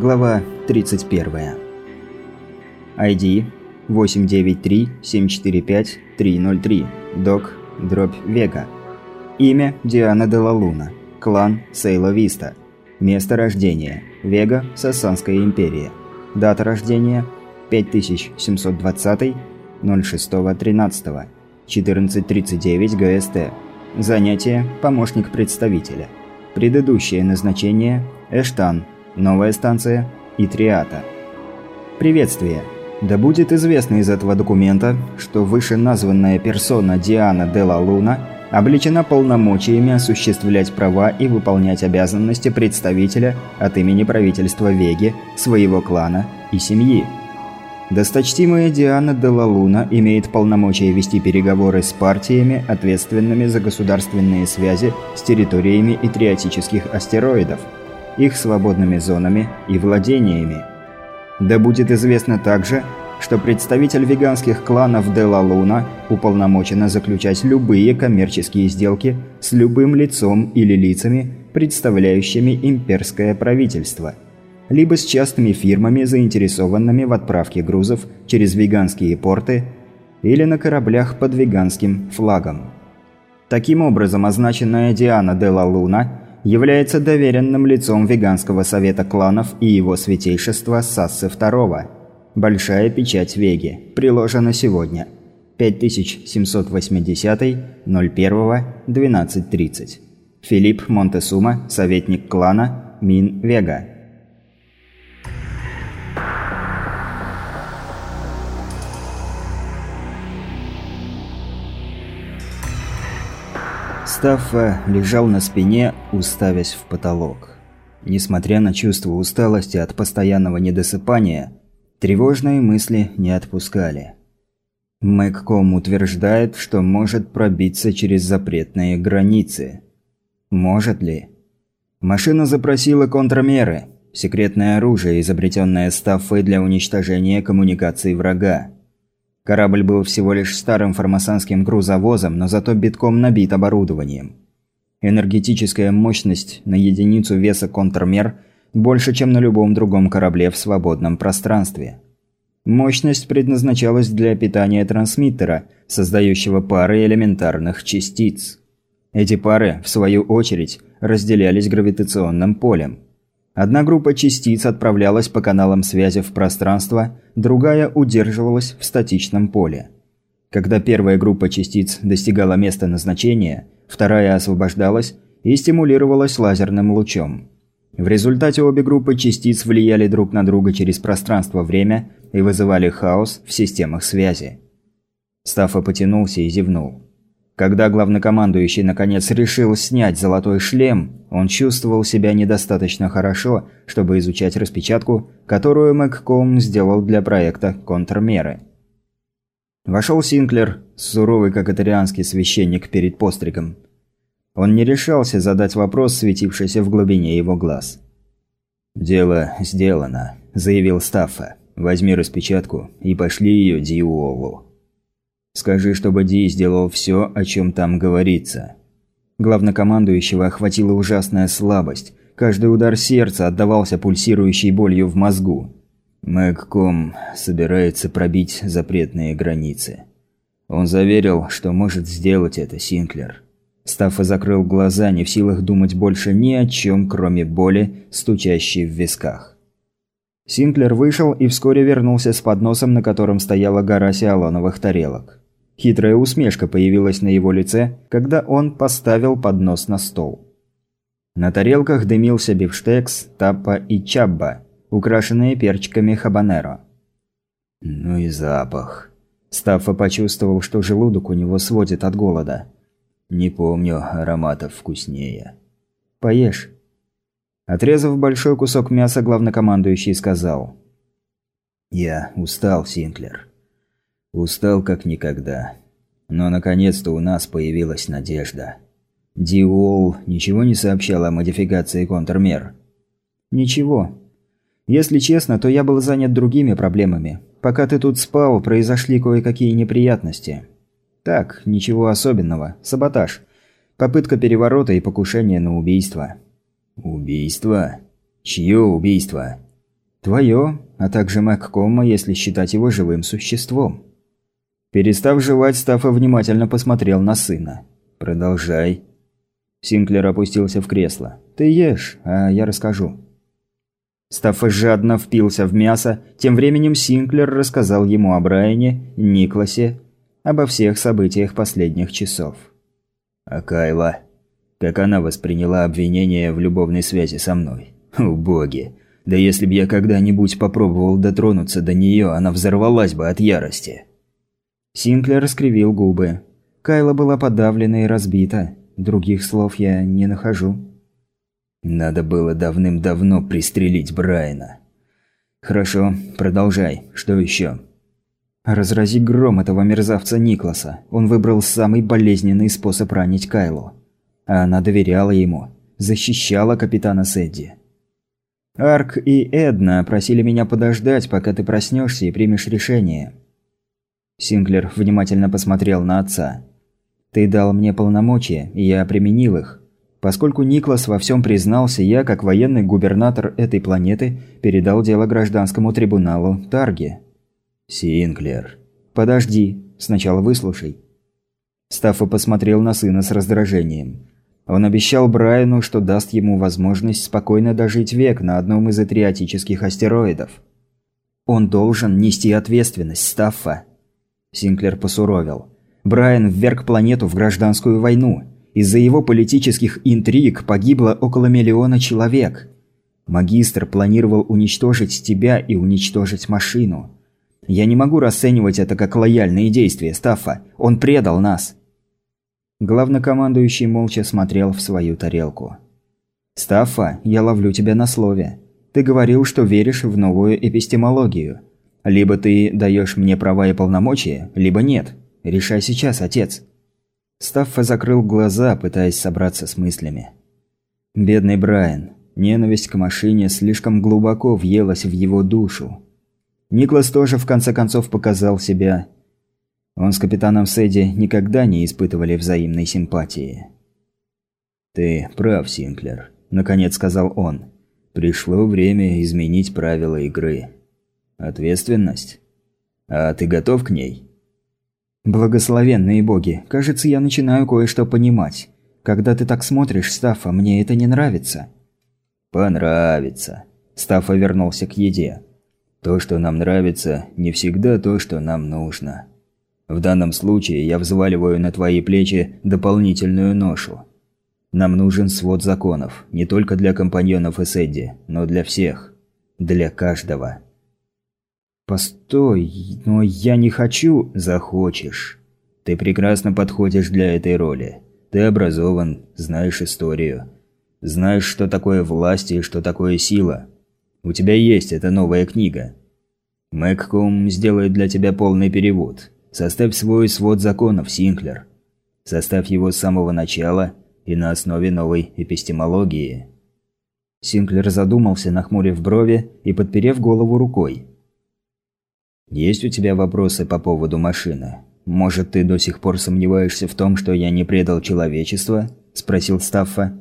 Глава 31. ID 893-745-303. Док. Дробь Вега. Имя Диана Делалуна. Клан Сейла Виста. Место рождения. Вега, Сассанская империя. Дата рождения 5720 06.13. 14.39 ГСТ. Занятие – помощник представителя. Предыдущее назначение – Эштан. Новая станция – Итриата. Приветствие. Да будет известно из этого документа, что вышеназванная персона Диана де ла Луна облечена полномочиями осуществлять права и выполнять обязанности представителя от имени правительства Веги, своего клана и семьи. Досточтимая Диана де ла Луна имеет полномочия вести переговоры с партиями, ответственными за государственные связи с территориями итриотических астероидов, их свободными зонами и владениями. Да будет известно также, что представитель веганских кланов де ла Луна уполномочена заключать любые коммерческие сделки с любым лицом или лицами, представляющими имперское правительство – либо с частными фирмами, заинтересованными в отправке грузов через веганские порты или на кораблях под веганским флагом. Таким образом, означенная Диана де ла Луна является доверенным лицом Веганского совета кланов и его святейшества Сассы II. Большая печать Веги. Приложена сегодня. 5780 01 1230. Филипп Монтесума, советник клана, Мин Вега. Стаффа лежал на спине, уставясь в потолок. Несмотря на чувство усталости от постоянного недосыпания, тревожные мысли не отпускали. Мэгком утверждает, что может пробиться через запретные границы. Может ли? Машина запросила контрмеры, секретное оружие, изобретенное Стаффой для уничтожения коммуникаций врага. Корабль был всего лишь старым формосанским грузовозом, но зато битком набит оборудованием. Энергетическая мощность на единицу веса контрмер больше, чем на любом другом корабле в свободном пространстве. Мощность предназначалась для питания трансмиттера, создающего пары элементарных частиц. Эти пары, в свою очередь, разделялись гравитационным полем – Одна группа частиц отправлялась по каналам связи в пространство, другая удерживалась в статичном поле. Когда первая группа частиц достигала места назначения, вторая освобождалась и стимулировалась лазерным лучом. В результате обе группы частиц влияли друг на друга через пространство-время и вызывали хаос в системах связи. Стаффа потянулся и зевнул. Когда главнокомандующий наконец решил снять золотой шлем, он чувствовал себя недостаточно хорошо, чтобы изучать распечатку, которую Мэгком сделал для проекта «Контрмеры». Вошел Синклер, суровый как атарианский священник перед постригом. Он не решался задать вопрос, светившийся в глубине его глаз. «Дело сделано», – заявил Стаффа. «Возьми распечатку и пошли ее Диуолу». Скажи, чтобы Ди сделал все, о чем там говорится. Главнокомандующего охватила ужасная слабость. Каждый удар сердца отдавался пульсирующей болью в мозгу. Мэгком собирается пробить запретные границы. Он заверил, что может сделать это, Синклер. Стаффа закрыл глаза, не в силах думать больше ни о чем, кроме боли, стучащей в висках. Синклер вышел и вскоре вернулся с подносом, на котором стояла гора сиалоновых тарелок. Хитрая усмешка появилась на его лице, когда он поставил поднос на стол. На тарелках дымился бифштекс, таппа и чабба, украшенные перчиками хабанеро. Ну и запах. Стаффа почувствовал, что желудок у него сводит от голода. Не помню ароматов вкуснее. Поешь. Отрезав большой кусок мяса, главнокомандующий сказал. «Я устал, Синклер. Устал как никогда. Но наконец-то у нас появилась надежда. Диол ничего не сообщал о модификации контрмер? Ничего. Если честно, то я был занят другими проблемами. Пока ты тут спал, произошли кое-какие неприятности. Так, ничего особенного. Саботаж. Попытка переворота и покушение на убийство. Убийство? Чье убийство? Твое, а также Мэгкома, если считать его живым существом. Перестав жевать, Стаффа внимательно посмотрел на сына. «Продолжай». Синклер опустился в кресло. «Ты ешь, а я расскажу». Стаффа жадно впился в мясо, тем временем Синклер рассказал ему о Брайане, Никласе, обо всех событиях последних часов. «А Кайла? Как она восприняла обвинение в любовной связи со мной? О боги! Да если б я когда-нибудь попробовал дотронуться до нее, она взорвалась бы от ярости!» Синклер скривил губы. Кайла была подавлена и разбита. Других слов я не нахожу. Надо было давным-давно пристрелить Брайана. Хорошо, продолжай. Что еще? Разрази гром этого мерзавца Никласа. Он выбрал самый болезненный способ ранить Кайлу. А она доверяла ему. Защищала капитана Сэдди. Арк и Эдна просили меня подождать, пока ты проснешься и примешь решение. Синклер внимательно посмотрел на отца. Ты дал мне полномочия, и я применил их. Поскольку Никлас во всем признался, я, как военный губернатор этой планеты, передал дело гражданскому трибуналу Тарге. Синклер. Подожди, сначала выслушай. Стаффа посмотрел на сына с раздражением. Он обещал Брайану, что даст ему возможность спокойно дожить век на одном из атриотических астероидов. Он должен нести ответственность, Стаффа. Синклер посуровил. Брайан вверг планету в гражданскую войну. Из-за его политических интриг погибло около миллиона человек. Магистр планировал уничтожить тебя и уничтожить машину. Я не могу расценивать это как лояльные действия Стаффа. Он предал нас. Главнокомандующий молча смотрел в свою тарелку. «Стаффа, я ловлю тебя на слове. Ты говорил, что веришь в новую эпистемологию. Либо ты даешь мне права и полномочия, либо нет. Решай сейчас, отец». Стаффа закрыл глаза, пытаясь собраться с мыслями. Бедный Брайан. Ненависть к машине слишком глубоко въелась в его душу. Никлас тоже в конце концов показал себя. Он с капитаном Сэдди никогда не испытывали взаимной симпатии. «Ты прав, Синклер», – наконец сказал он. «Пришло время изменить правила игры. Ответственность? А ты готов к ней?» «Благословенные боги, кажется, я начинаю кое-что понимать. Когда ты так смотришь, Стаффа, мне это не нравится». «Понравится». Стаффа вернулся к еде. «То, что нам нравится, не всегда то, что нам нужно. В данном случае я взваливаю на твои плечи дополнительную ношу. Нам нужен свод законов, не только для компаньонов Эсседди, но для всех. Для каждого». «Постой, но я не хочу...» «Захочешь. Ты прекрасно подходишь для этой роли. Ты образован, знаешь историю. Знаешь, что такое власть и что такое сила. У тебя есть эта новая книга. Мэгком сделает для тебя полный перевод. Составь свой свод законов, Синклер. Составь его с самого начала и на основе новой эпистемологии». Синклер задумался, нахмурив брови и подперев голову рукой. «Есть у тебя вопросы по поводу машины? Может, ты до сих пор сомневаешься в том, что я не предал человечество?» – спросил Стаффа.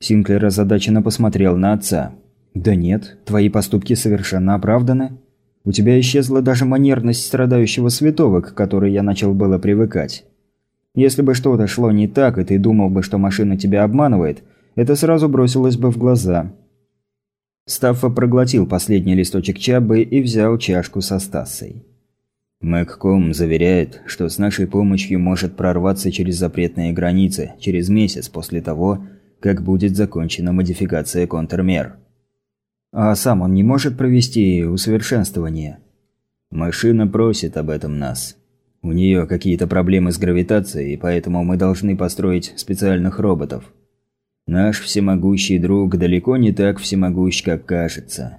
Синклер озадаченно посмотрел на отца. «Да нет, твои поступки совершенно оправданы. У тебя исчезла даже манерность страдающего святого, к которой я начал было привыкать. Если бы что-то шло не так, и ты думал бы, что машина тебя обманывает, это сразу бросилось бы в глаза. Стаффа проглотил последний листочек чабы и взял чашку со Стассой. Мэгком заверяет, что с нашей помощью может прорваться через запретные границы через месяц после того, как будет закончена модификация контрмер. А сам он не может провести усовершенствование? Машина просит об этом нас. У нее какие-то проблемы с гравитацией, поэтому мы должны построить специальных роботов. Наш всемогущий друг далеко не так всемогущ, как кажется.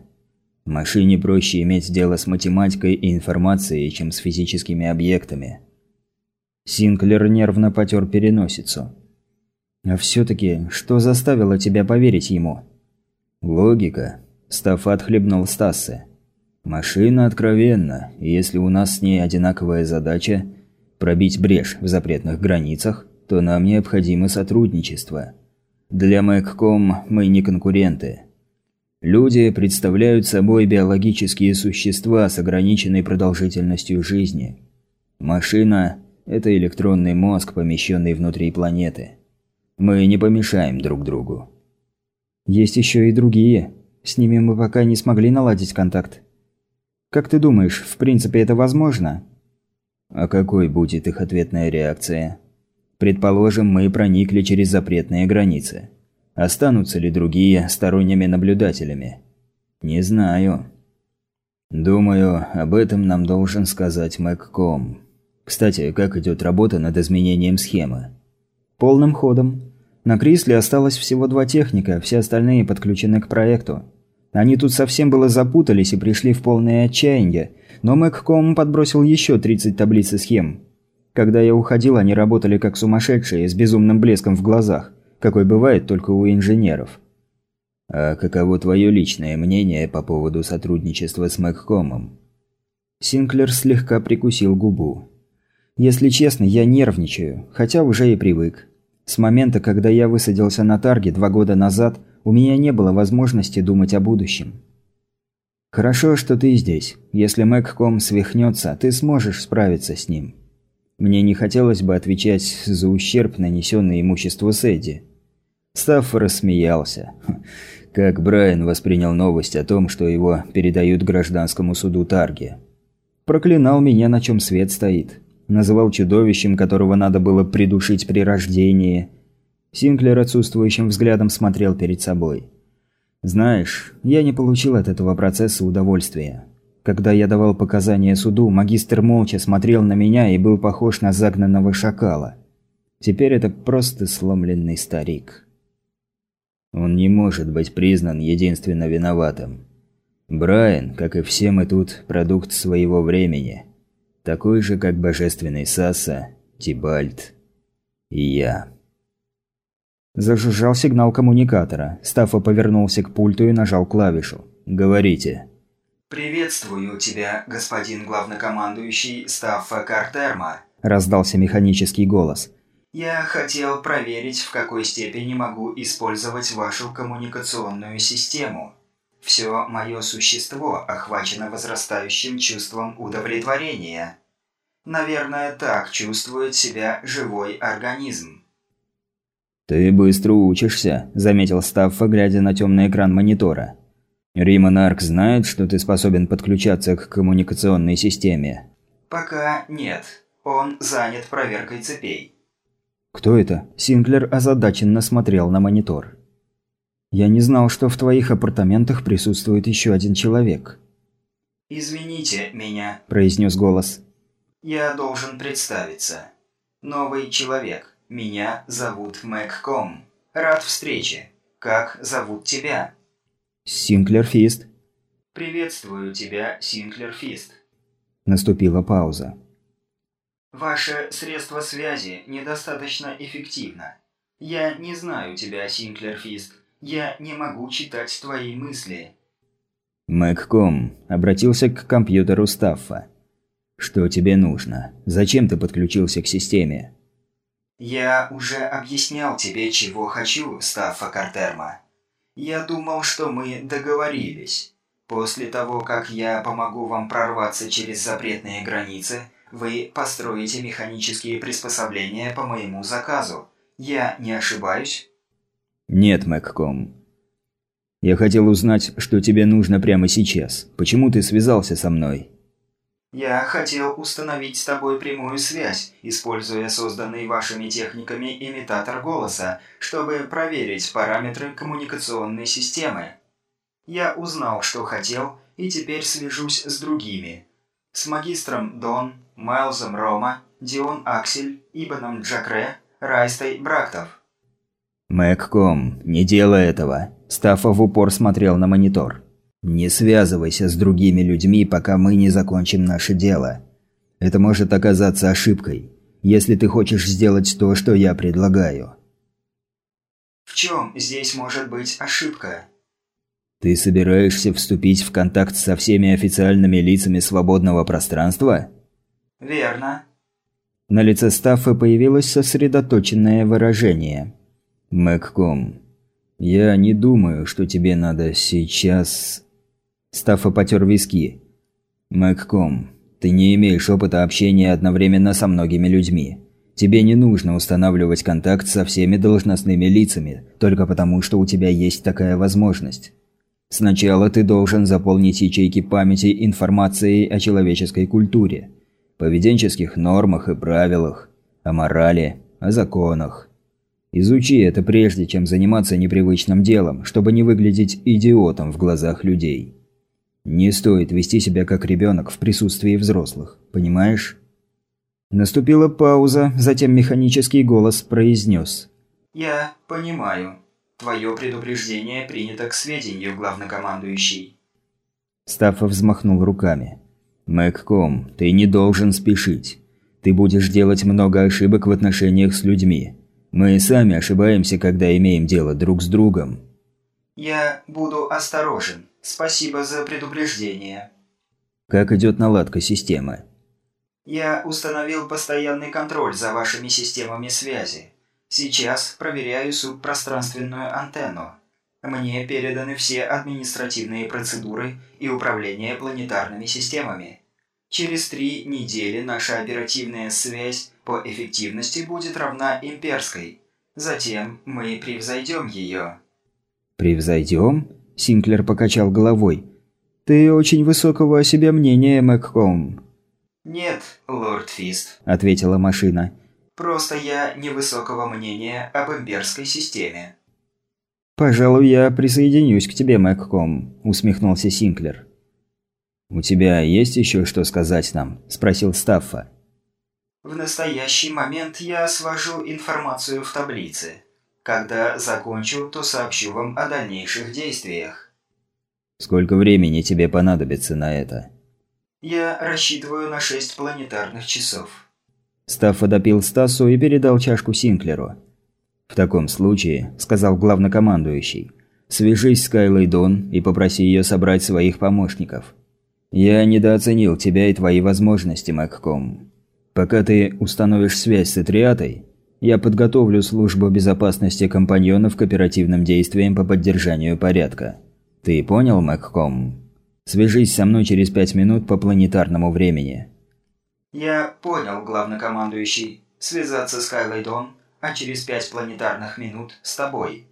Машине проще иметь дело с математикой и информацией, чем с физическими объектами. Синклер нервно потер переносицу. «А все-таки, что заставило тебя поверить ему?» «Логика», – Стаффат хлебнул Стассе. «Машина откровенна, и если у нас с ней одинаковая задача – пробить брешь в запретных границах, то нам необходимо сотрудничество». Для Мэгком мы не конкуренты. Люди представляют собой биологические существа с ограниченной продолжительностью жизни. Машина – это электронный мозг, помещенный внутри планеты. Мы не помешаем друг другу. Есть еще и другие. С ними мы пока не смогли наладить контакт. Как ты думаешь, в принципе это возможно? А какой будет их ответная реакция? Предположим, мы проникли через запретные границы. Останутся ли другие сторонними наблюдателями? Не знаю. Думаю, об этом нам должен сказать Мэгком. Кстати, как идет работа над изменением схемы? Полным ходом. На Крисле осталось всего два техника, все остальные подключены к проекту. Они тут совсем было запутались и пришли в полное отчаяние, но Мэгком подбросил еще 30 таблиц схем. Когда я уходил, они работали как сумасшедшие, с безумным блеском в глазах какой бывает только у инженеров. А каково твое личное мнение по поводу сотрудничества с Мэгкомом? Синклер слегка прикусил губу. Если честно, я нервничаю, хотя уже и привык. С момента, когда я высадился на Тарге два года назад, у меня не было возможности думать о будущем. Хорошо, что ты здесь. Если Мэгком свихнется, ты сможешь справиться с ним. Мне не хотелось бы отвечать за ущерб, нанесенный имуществу Сэдди. Стафф рассмеялся. Как Брайан воспринял новость о том, что его передают гражданскому суду Тарги. Проклинал меня, на чем свет стоит. Называл чудовищем, которого надо было придушить при рождении. Синклер отсутствующим взглядом смотрел перед собой. Знаешь, я не получил от этого процесса удовольствия. Когда я давал показания суду, магистр молча смотрел на меня и был похож на загнанного шакала. Теперь это просто сломленный старик. Он не может быть признан единственно виноватым. Брайан, как и все мы тут, продукт своего времени. Такой же, как божественный Саса, Тибальт и я. Зажужжал сигнал коммуникатора. Стаффа повернулся к пульту и нажал клавишу. «Говорите». «Приветствую тебя, господин главнокомандующий Стаффа Картерма», – раздался механический голос. Я хотел проверить, в какой степени могу использовать вашу коммуникационную систему. Все мое существо охвачено возрастающим чувством удовлетворения. Наверное, так чувствует себя живой организм. «Ты быстро учишься», – заметил Стаффа, глядя на темный экран монитора. «Риман Арк знает, что ты способен подключаться к коммуникационной системе?» «Пока нет. Он занят проверкой цепей». «Кто это?» Синклер озадаченно смотрел на монитор. «Я не знал, что в твоих апартаментах присутствует еще один человек». «Извините меня», – произнес голос. «Я должен представиться. Новый человек. Меня зовут Мэгком. Рад встрече. Как зовут тебя?» «Синклер Фист». «Приветствую тебя, Синклер Фист». Наступила пауза. Ваше средство связи недостаточно эффективно. Я не знаю тебя, Синклер Фист. Я не могу читать твои мысли. Мэгком обратился к компьютеру Стаффа. Что тебе нужно? Зачем ты подключился к системе? Я уже объяснял тебе, чего хочу, Стаффа Картерма. Я думал, что мы договорились. После того, как я помогу вам прорваться через запретные границы, вы построите механические приспособления по моему заказу. Я не ошибаюсь?» «Нет, Мэгком. Я хотел узнать, что тебе нужно прямо сейчас. Почему ты связался со мной?» «Я хотел установить с тобой прямую связь, используя созданный вашими техниками имитатор голоса, чтобы проверить параметры коммуникационной системы. Я узнал, что хотел, и теперь свяжусь с другими. С магистром Дон, Майлзом Рома, Дион Аксель, Ибаном Джакре, Райстой Брактов. «Мэгком, не делай этого!» Стаффа в упор смотрел на монитор. «Не связывайся с другими людьми, пока мы не закончим наше дело. Это может оказаться ошибкой, если ты хочешь сделать то, что я предлагаю». «В чем здесь может быть ошибка?» «Ты собираешься вступить в контакт со всеми официальными лицами свободного пространства?» «Верно». На лице Стаффа появилось сосредоточенное выражение. «Мэгком, «Я не думаю, что тебе надо сейчас...» Стаффа потер виски. «Мэгком, ты не имеешь опыта общения одновременно со многими людьми. Тебе не нужно устанавливать контакт со всеми должностными лицами, только потому, что у тебя есть такая возможность. Сначала ты должен заполнить ячейки памяти информацией о человеческой культуре, поведенческих нормах и правилах, о морали, о законах. Изучи это прежде, чем заниматься непривычным делом, чтобы не выглядеть идиотом в глазах людей. Не стоит вести себя как ребенок в присутствии взрослых, понимаешь? Наступила пауза, затем механический голос произнес. «Я понимаю. Твое предупреждение принято к сведению, главнокомандующий». Стаффа взмахнул руками. «Мэгком, ты не должен спешить. Ты будешь делать много ошибок в отношениях с людьми. Мы сами ошибаемся, когда имеем дело друг с другом». «Я буду осторожен. Спасибо за предупреждение». «Как идет наладка системы?» Я установил постоянный контроль за вашими системами связи. Сейчас проверяю субпространственную антенну. Мне переданы все административные процедуры и управление планетарными системами. Через три недели наша оперативная связь по эффективности будет равна имперской. Затем мы превзойдем ее. «Превзойдем?» – Синклер покачал головой. «Ты очень высокого о себе мнения, Мэгком». «Нет, лорд Фист», – ответила машина. «Просто я невысокого мнения об имперской системе». «Пожалуй, я присоединюсь к тебе, Мэгком», – усмехнулся Синклер. «У тебя есть еще что сказать нам?» – спросил Стаффа. «В настоящий момент я свожу информацию в таблице. Когда закончу, то сообщу вам о дальнейших действиях». «Сколько времени тебе понадобится на это?» Я рассчитываю на шесть планетарных часов. Стаффа допил Стасу и передал чашку Синклеру. «В таком случае», – сказал главнокомандующий, – «свяжись с Кайлой Дон и попроси ее собрать своих помощников. Я недооценил тебя и твои возможности, Мэгком. Пока ты установишь связь с Этриатой, я подготовлю службу безопасности компаньонов к оперативным действиям по поддержанию порядка. Ты понял, Мэгком?» Свяжись со мной через пять минут по планетарному времени». «Я понял, главнокомандующий. Связаться с Кайлой Дон, а через пять планетарных минут с тобой».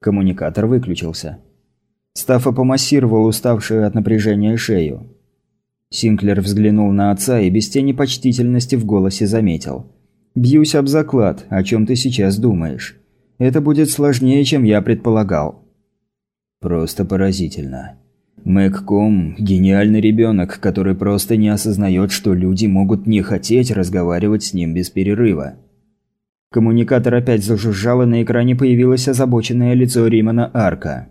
Коммуникатор выключился. Стаффа помассировал уставшую от напряжения шею. Синклер взглянул на отца и без тени почтительности в голосе заметил. «Бьюсь об заклад, о чем ты сейчас думаешь. Это будет сложнее, чем я предполагал». «Просто поразительно. Мэгком – гениальный ребенок, который просто не осознает, что люди могут не хотеть разговаривать с ним без перерыва. Коммуникатор опять зажужжал, и на экране появилось озабоченное лицо Римана Арка.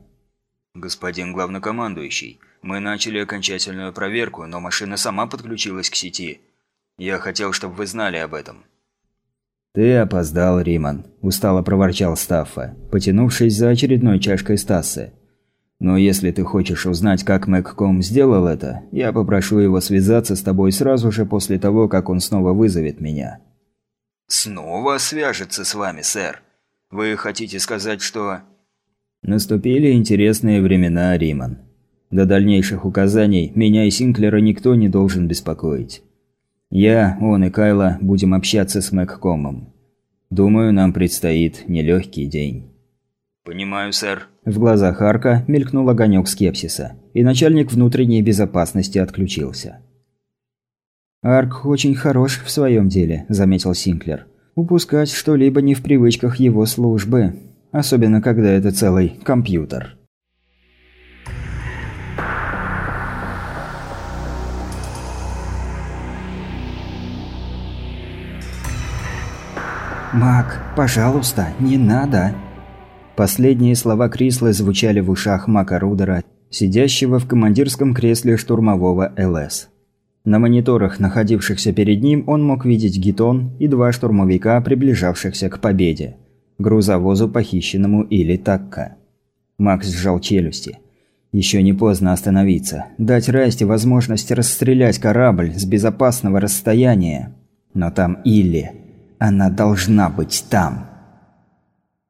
«Господин главнокомандующий, мы начали окончательную проверку, но машина сама подключилась к сети. Я хотел, чтобы вы знали об этом». «Ты опоздал, Риман», – устало проворчал Стаффа, потянувшись за очередной чашкой Стассы. Но если ты хочешь узнать, как Мэгком сделал это, я попрошу его связаться с тобой сразу же после того, как он снова вызовет меня». «Снова свяжется с вами, сэр? Вы хотите сказать, что...» Наступили интересные времена, Риман. До дальнейших указаний меня и Синклера никто не должен беспокоить. Я, он и Кайла будем общаться с Мэгкомом. Думаю, нам предстоит нелегкий день. «Понимаю, сэр». В глазах Арка мелькнул огонек скепсиса, и начальник внутренней безопасности отключился. «Арк очень хорош в своем деле», – заметил Синклер. «Упускать что-либо не в привычках его службы, особенно когда это целый компьютер». «Мак, пожалуйста, не надо!» Последние слова Крисла звучали в ушах Мака Рудера, сидящего в командирском кресле штурмового ЛС. На мониторах, находившихся перед ним, он мог видеть гитон и два штурмовика, приближавшихся к победе. Грузовозу похищенному или такка. Макс сжал челюсти. Еще не поздно остановиться. Дать Расти возможность расстрелять корабль с безопасного расстояния. Но там Илли. Она должна быть там.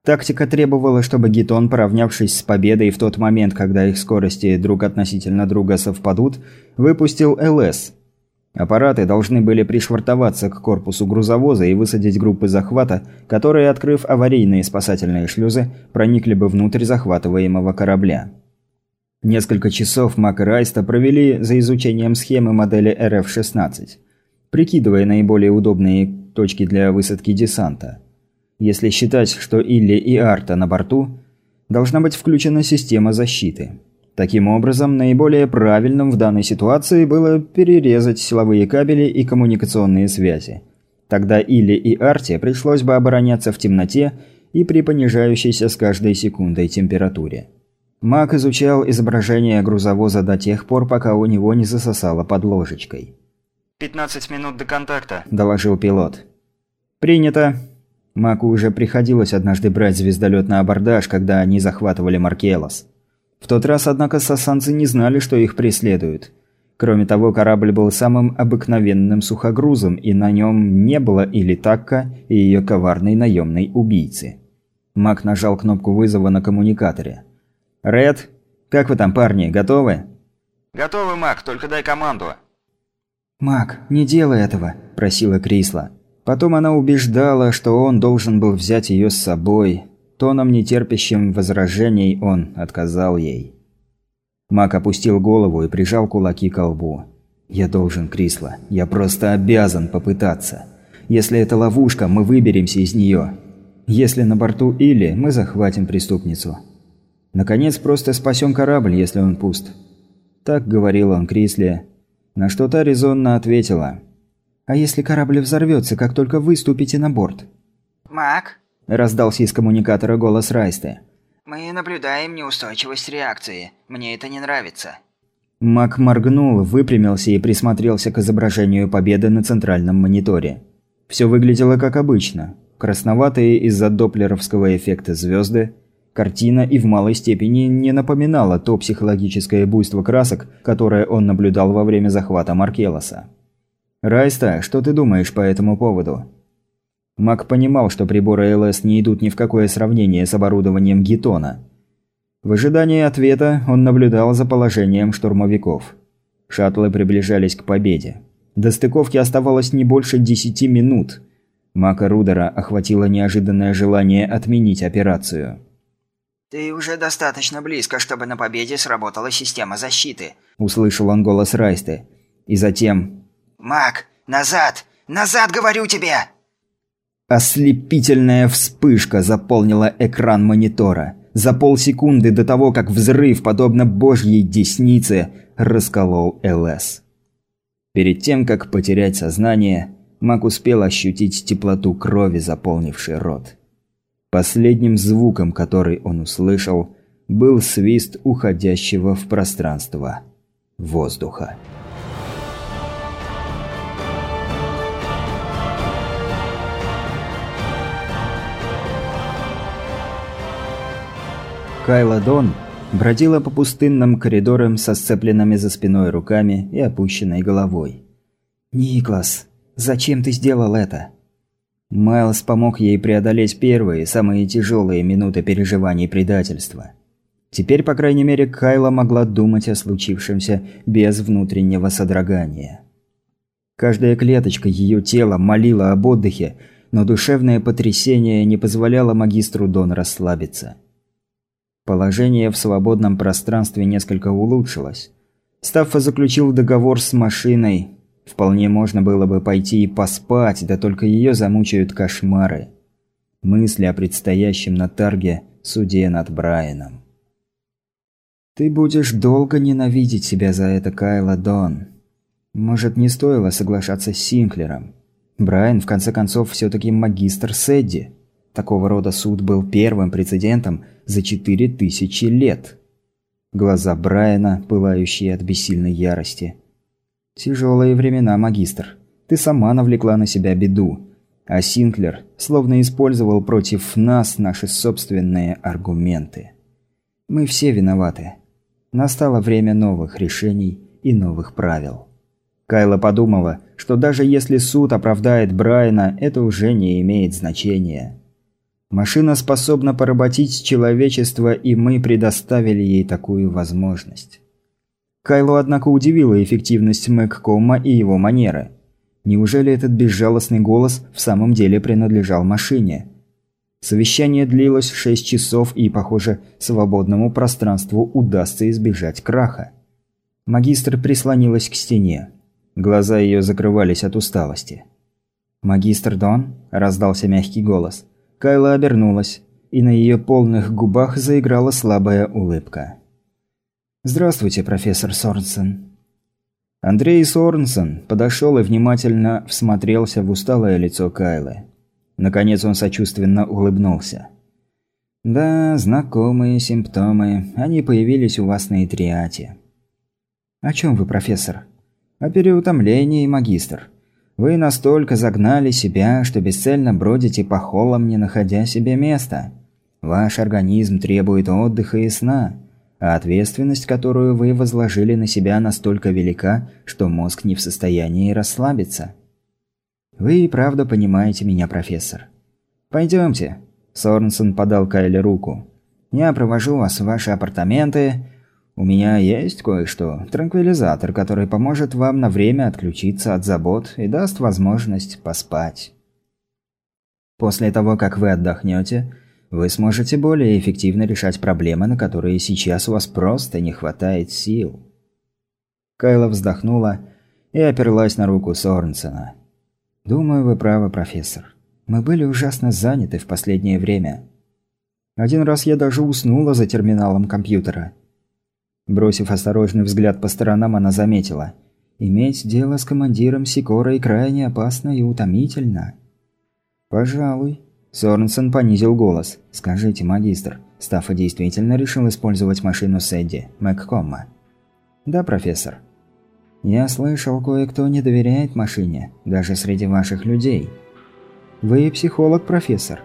Тактика требовала, чтобы Гитон, поравнявшись с победой в тот момент, когда их скорости друг относительно друга совпадут, выпустил ЛС. Аппараты должны были пришвартоваться к корпусу грузовоза и высадить группы захвата, которые, открыв аварийные спасательные шлюзы, проникли бы внутрь захватываемого корабля. Несколько часов Мак и Райста провели за изучением схемы модели РФ-16, прикидывая наиболее удобные точки для высадки десанта. Если считать, что Илли и Арта на борту, должна быть включена система защиты. Таким образом, наиболее правильным в данной ситуации было перерезать силовые кабели и коммуникационные связи. Тогда Илли и Арте пришлось бы обороняться в темноте и при понижающейся с каждой секундой температуре. Мак изучал изображение грузовоза до тех пор, пока у него не засосало под ложечкой. «15 минут до контакта», – доложил пилот. «Принято. Маку уже приходилось однажды брать звездолет на абордаж, когда они захватывали Маркелос. В тот раз, однако, сасанцы не знали, что их преследуют. Кроме того, корабль был самым обыкновенным сухогрузом, и на нем не было и Литакка, и ее коварной наемной убийцы. Мак нажал кнопку вызова на коммуникаторе. «Ред, как вы там, парни, готовы?» «Готовы, Мак, только дай команду». «Мак, не делай этого», – просила Крисла. Потом она убеждала, что он должен был взять ее с собой. Тоном нетерпящим возражений он отказал ей. Мак опустил голову и прижал кулаки к лбу. «Я должен, Крисла. Я просто обязан попытаться. Если это ловушка, мы выберемся из нее. Если на борту Или, мы захватим преступницу. Наконец, просто спасем корабль, если он пуст». Так говорил он Крисле, на что та резонно ответила – а если корабль взорвется, как только вы ступите на борт?» «Мак?» – раздался из коммуникатора голос Райсты. «Мы наблюдаем неустойчивость реакции. Мне это не нравится». Мак моргнул, выпрямился и присмотрелся к изображению победы на центральном мониторе. Все выглядело как обычно. Красноватые из-за доплеровского эффекта звезды. Картина и в малой степени не напоминала то психологическое буйство красок, которое он наблюдал во время захвата Маркелоса. «Райста, что ты думаешь по этому поводу?» Мак понимал, что приборы ЛС не идут ни в какое сравнение с оборудованием Гетона. В ожидании ответа он наблюдал за положением штурмовиков. Шаттлы приближались к победе. До стыковки оставалось не больше десяти минут. Мака Рудера охватило неожиданное желание отменить операцию. «Ты уже достаточно близко, чтобы на победе сработала система защиты», – услышал он голос Райсты. И затем «Мак, назад! Назад, говорю тебе!» Ослепительная вспышка заполнила экран монитора. За полсекунды до того, как взрыв, подобно божьей деснице, расколол ЛС. Перед тем, как потерять сознание, Мак успел ощутить теплоту крови, заполнившей рот. Последним звуком, который он услышал, был свист уходящего в пространство воздуха. Кайла Дон бродила по пустынным коридорам со сцепленными за спиной руками и опущенной головой. «Никлас, зачем ты сделал это?» Майлз помог ей преодолеть первые, самые тяжелые минуты переживаний предательства. Теперь, по крайней мере, Кайла могла думать о случившемся без внутреннего содрогания. Каждая клеточка ее тела молила об отдыхе, но душевное потрясение не позволяло магистру Дон расслабиться. Положение в свободном пространстве несколько улучшилось. Стаффа заключил договор с машиной. Вполне можно было бы пойти и поспать, да только ее замучают кошмары. Мысли о предстоящем на Тарге суде над Брайаном. «Ты будешь долго ненавидеть себя за это, Кайла Дон. Может, не стоило соглашаться с Синклером. Брайан, в конце концов, все-таки магистр Сэдди. Такого рода суд был первым прецедентом – за четыре тысячи лет. Глаза Брайана, пылающие от бессильной ярости. «Тяжелые времена, магистр. Ты сама навлекла на себя беду. А Синклер словно использовал против нас наши собственные аргументы. Мы все виноваты. Настало время новых решений и новых правил». Кайла подумала, что даже если суд оправдает Брайана, это уже не имеет значения. Машина способна поработить человечество, и мы предоставили ей такую возможность. Кайлу, однако, удивила эффективность Мэгкома и его манеры. Неужели этот безжалостный голос в самом деле принадлежал машине? Совещание длилось 6 часов, и, похоже, свободному пространству удастся избежать краха. Магистр прислонилась к стене. Глаза ее закрывались от усталости. «Магистр Дон?» – раздался мягкий голос. Кайла обернулась, и на ее полных губах заиграла слабая улыбка. «Здравствуйте, профессор Сорнсен». Андрей Сорнсен подошел и внимательно всмотрелся в усталое лицо Кайлы. Наконец он сочувственно улыбнулся. «Да, знакомые симптомы. Они появились у вас на Итриате». «О чем вы, профессор?» «О переутомлении, магистр. Вы настолько загнали себя, что бесцельно бродите по холлам, не находя себе места. Ваш организм требует отдыха и сна, а ответственность, которую вы возложили на себя, настолько велика, что мозг не в состоянии расслабиться». «Вы и правда понимаете меня, профессор». «Пойдемте». Сорнсон подал Кайле руку. «Я провожу вас в ваши апартаменты. У меня есть кое-что. Транквилизатор, который поможет вам на время отключиться от забот и даст возможность поспать. После того, как вы отдохнете, вы сможете более эффективно решать проблемы, на которые сейчас у вас просто не хватает сил». Кайла вздохнула и оперлась на руку Сорнсона. «Думаю, вы правы, профессор. Мы были ужасно заняты в последнее время. Один раз я даже уснула за терминалом компьютера». Бросив осторожный взгляд по сторонам, она заметила. «Иметь дело с командиром Сикорой крайне опасно и утомительно». «Пожалуй». Сорнсон понизил голос. «Скажите, магистр, Стаффа действительно решил использовать машину Сэдди, Мэгкомма?» «Да, профессор». Я слышал, кое-кто не доверяет машине, даже среди ваших людей. Вы психолог, профессор.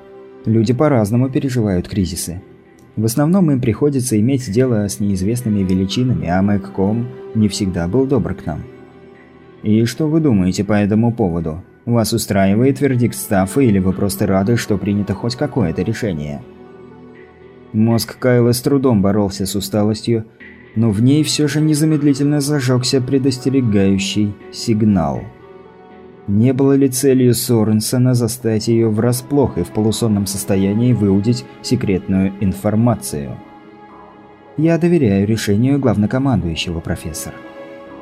Люди по-разному переживают кризисы. В основном им приходится иметь дело с неизвестными величинами, а Мэгком не всегда был добр к нам. И что вы думаете по этому поводу? Вас устраивает вердикт Стаффа или вы просто рады, что принято хоть какое-то решение? Мозг Кайла с трудом боролся с усталостью, но в ней все же незамедлительно зажегся предостерегающий сигнал. Не было ли целью Соренсона застать ее врасплох и в полусонном состоянии выудить секретную информацию? Я доверяю решению главнокомандующего, профессор.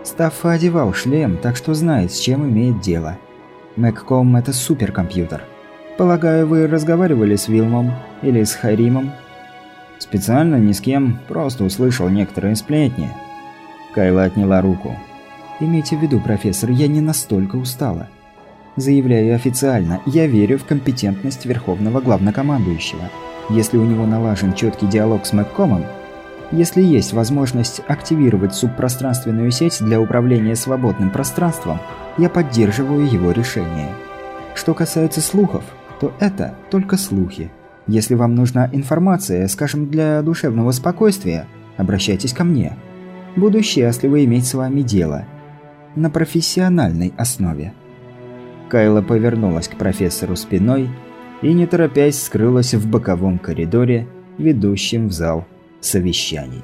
Стаффа одевал шлем, так что знает, с чем имеет дело. Мэгком – это суперкомпьютер. Полагаю, вы разговаривали с Вилмом или с Харимом Специально ни с кем, просто услышал некоторые сплетни. Кайла отняла руку. «Имейте в виду, профессор, я не настолько устала. Заявляю официально, я верю в компетентность Верховного Главнокомандующего. Если у него налажен четкий диалог с Мэгкомом, если есть возможность активировать субпространственную сеть для управления свободным пространством, я поддерживаю его решение. Что касается слухов, то это только слухи. Если вам нужна информация, скажем, для душевного спокойствия, обращайтесь ко мне. Буду счастлива иметь с вами дело. На профессиональной основе». Кайла повернулась к профессору спиной и, не торопясь, скрылась в боковом коридоре, ведущем в зал совещаний.